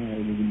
ሰማያዊ ምግብ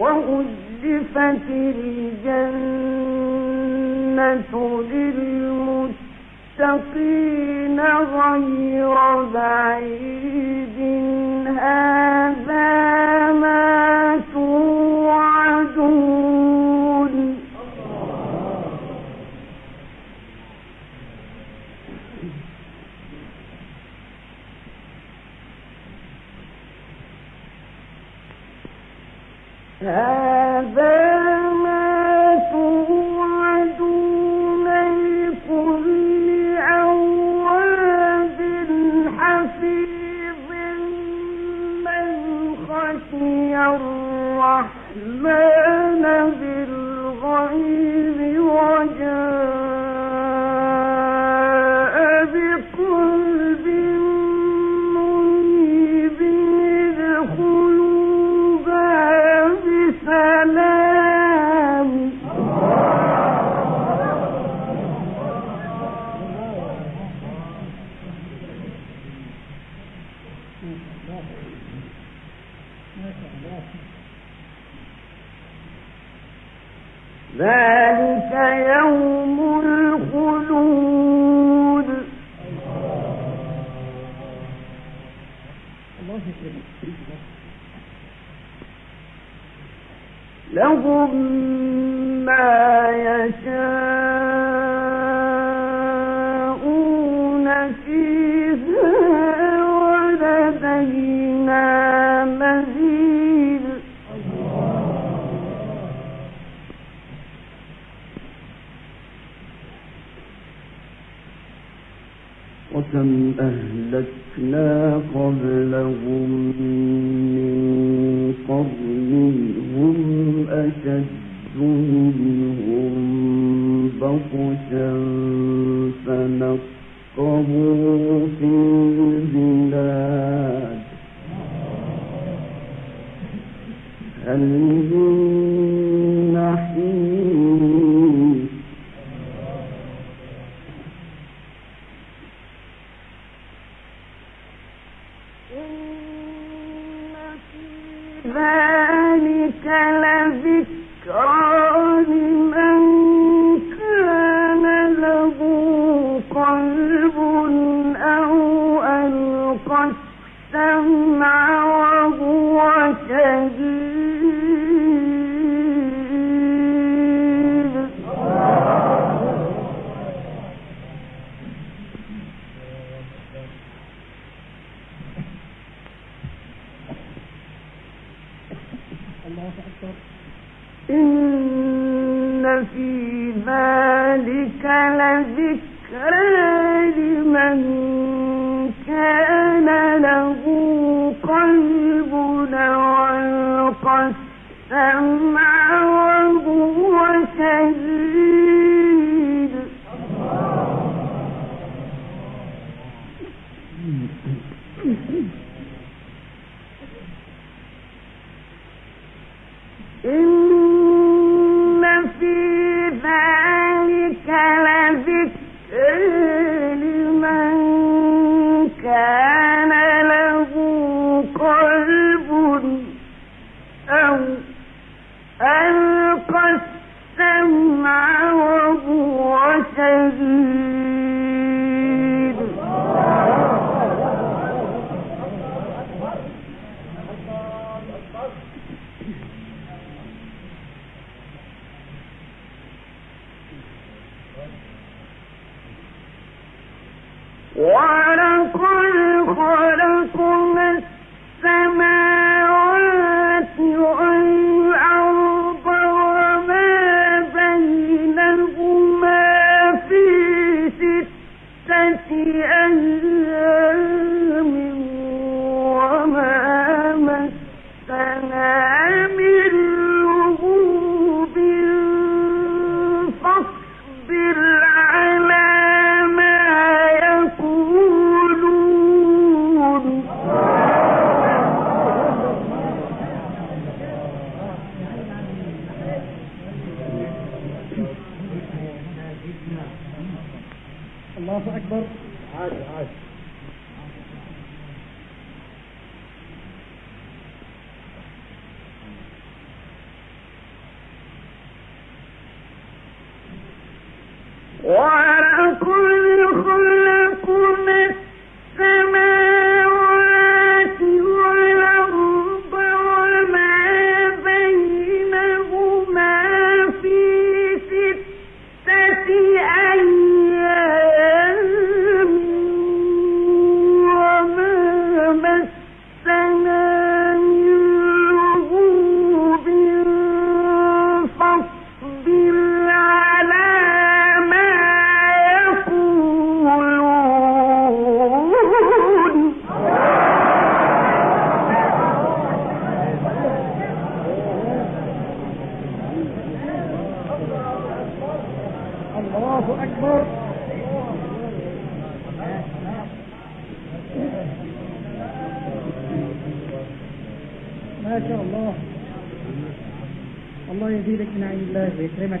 وأزفت الجنة للمتقين غير بعيد. هذا الرحمن بالغيب. الله لهم ما يشاء أهلكنا قبلهم من قرن هم أشد منهم بطشا فنقبوا في البلاد الله أكبر إن في ذلك لذكرى لمن ما شاء الله. الله يزيدك من عند الله ويكرمك.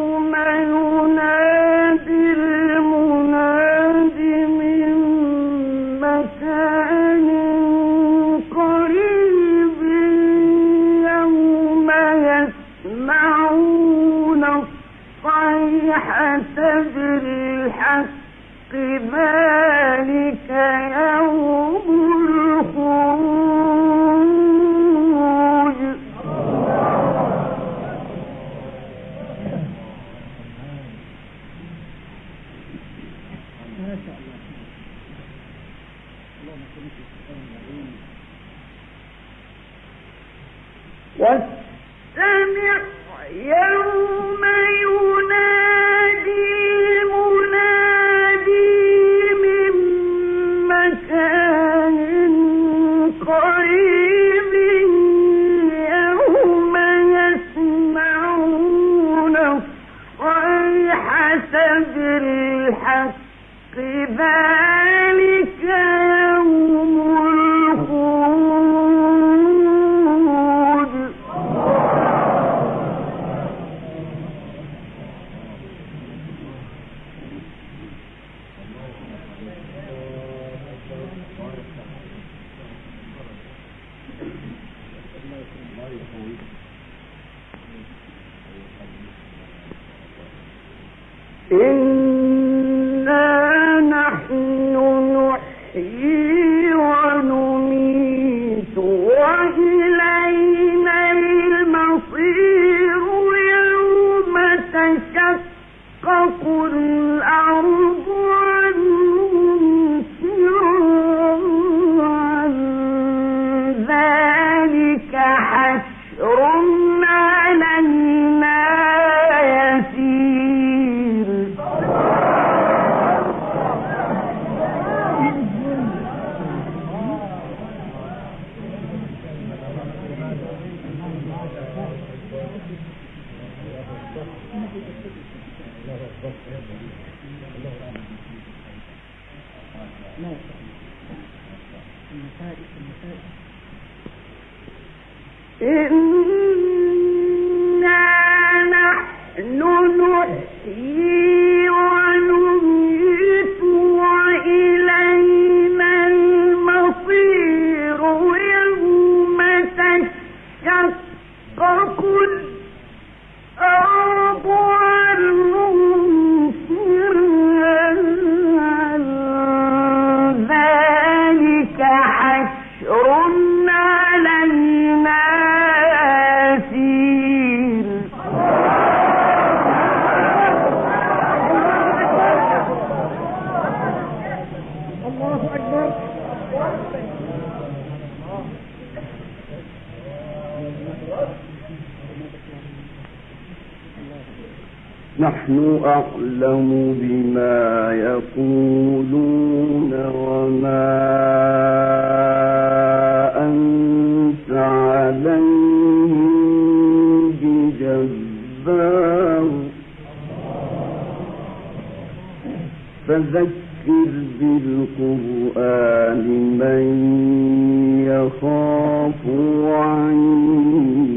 بشر فذكر بالقرآن من يخاف عنه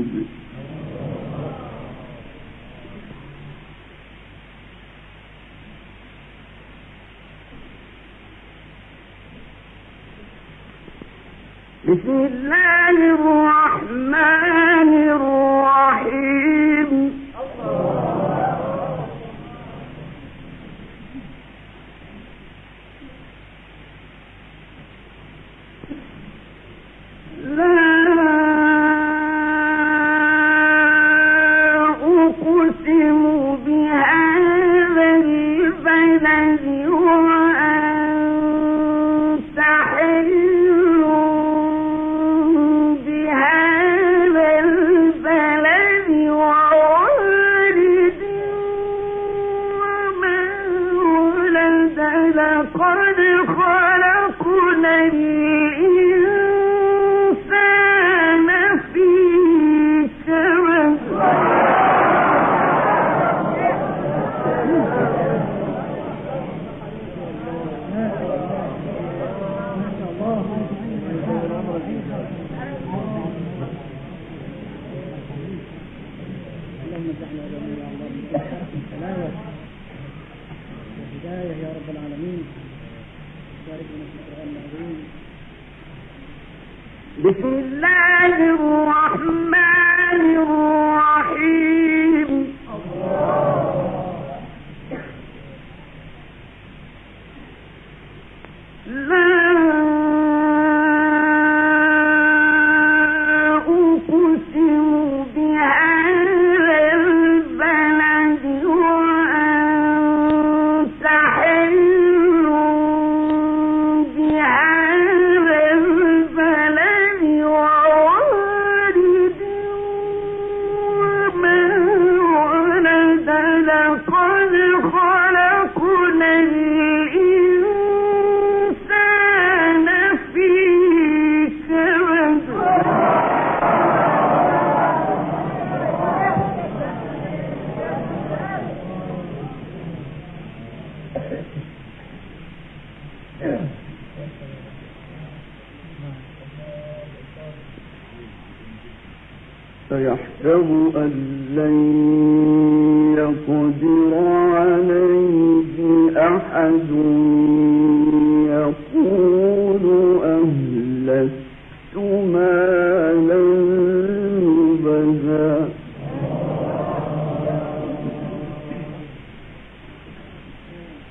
جميعا يا رب العالمين بارك لنا في القرآن العظيم بسم الله الرحمن الرحيم.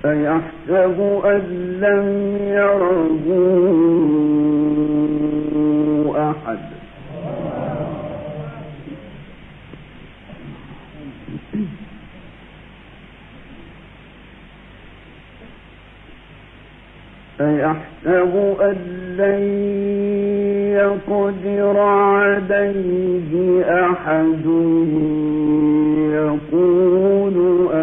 أيحسب أن لم يره أحد. أيحسب أن لن يقدر عليه أحد. يقول لبدا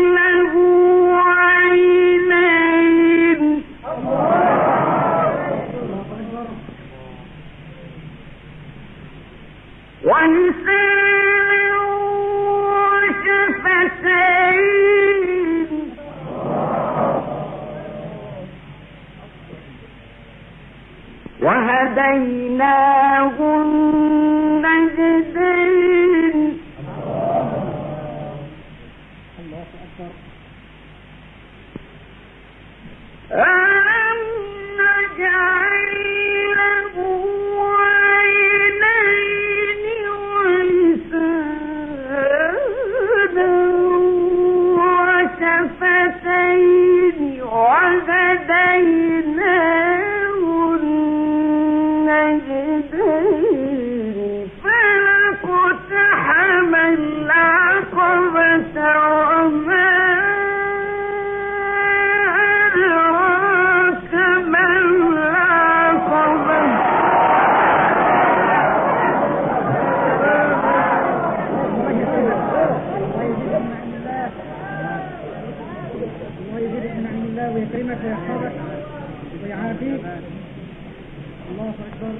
أكبر.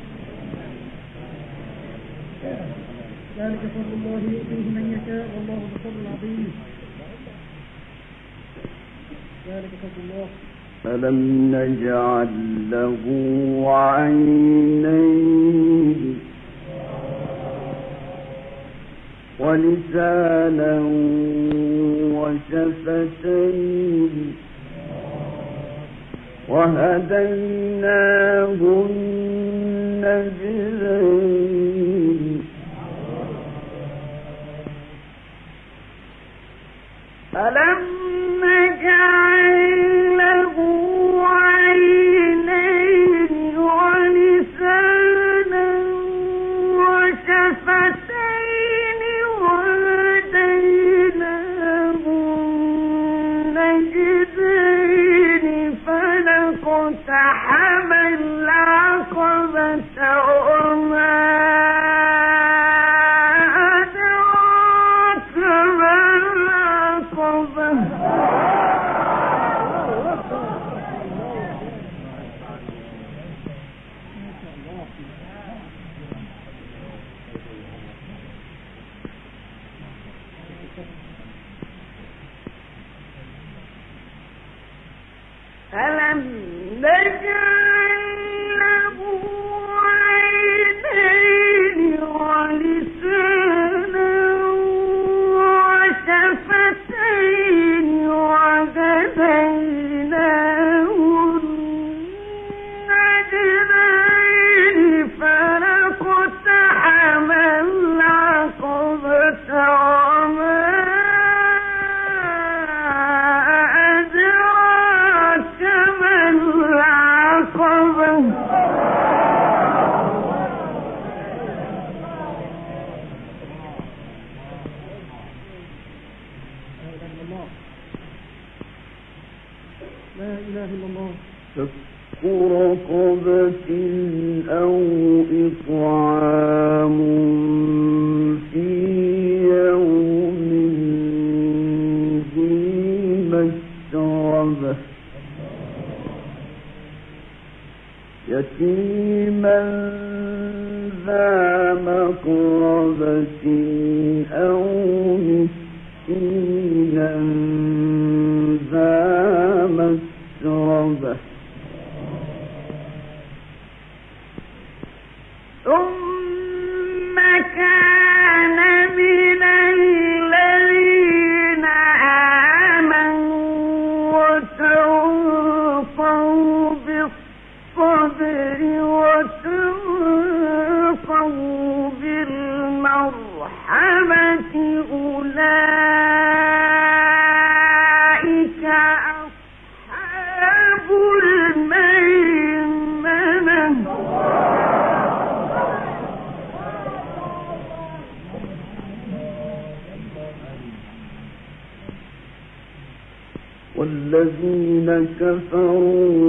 ذلك فضل الله يؤتيه من يشاء والله ذو الفضل العظيم ذلك فضل الله. ألم نجعل له عينين. ولسانا وشفتين. وهديناه النجدين ألم نجعل كفروا